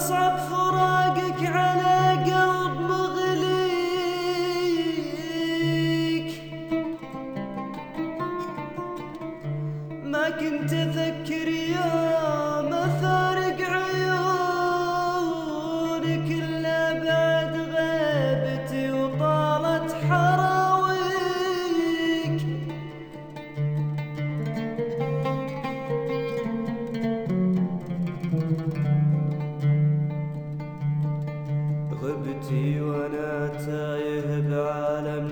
مصعب فراقك على قلب مغليك. ما كنت أفكر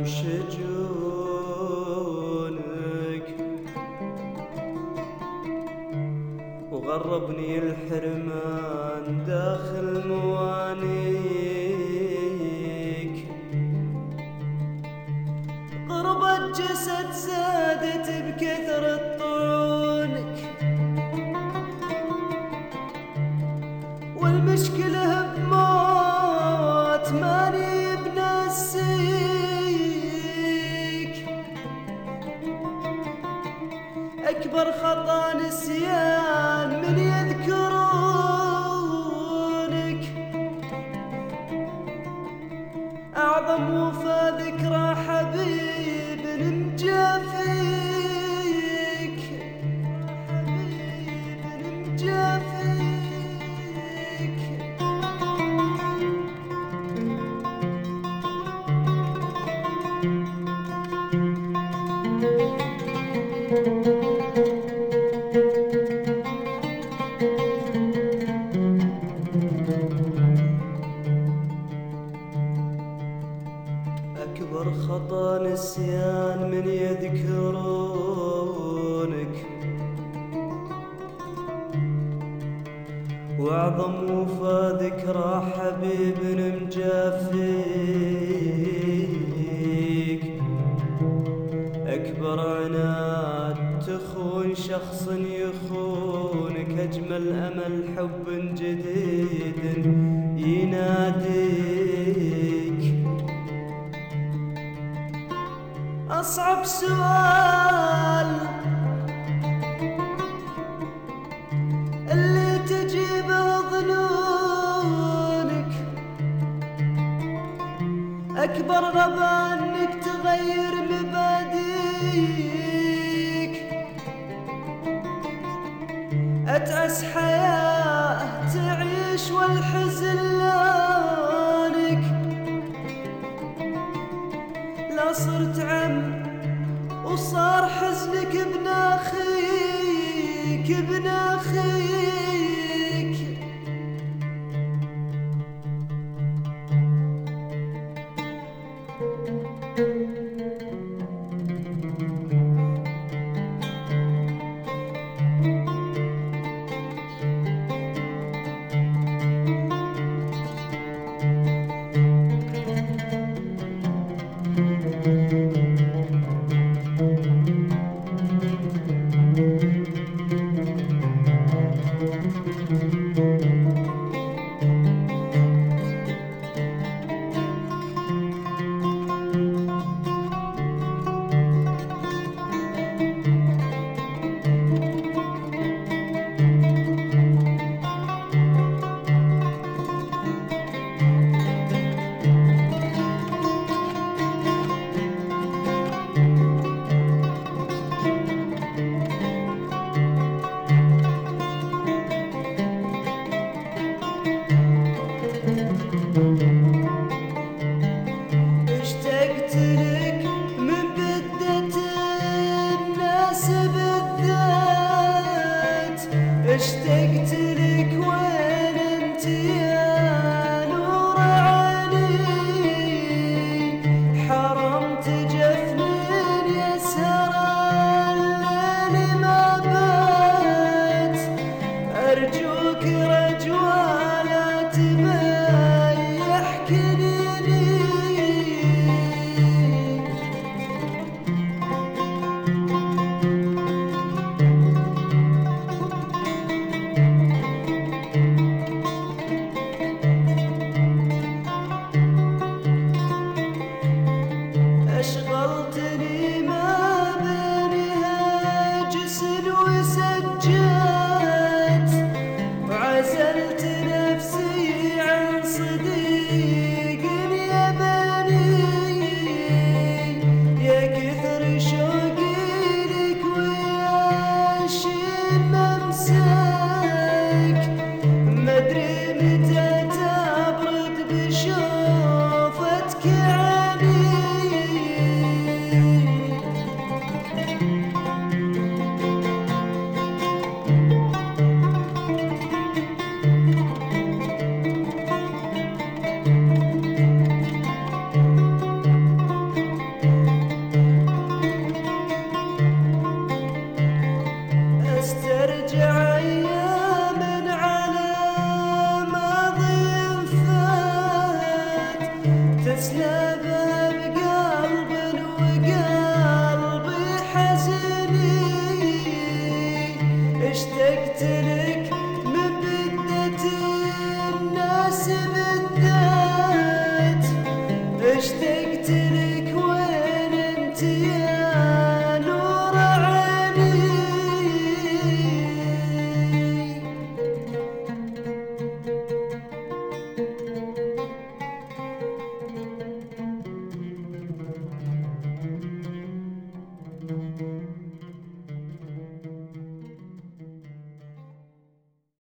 شجونك. وغربني الحرمان داخل موانيك أكبر خطأ نسيان من يذكرونك. أعظم وفا ذكرى حبيب وأعظم وفا ذكرى حبيب مجافيك أكبر عناد تخون شخص يخونك أجمل أمل حب جديد يناديك. أصعب سؤال أكبر غبا إنك تغير مباديك أتعس حياة تعيش والحزن لونك. لا صرت عم وصار حزنك ابن أخيك.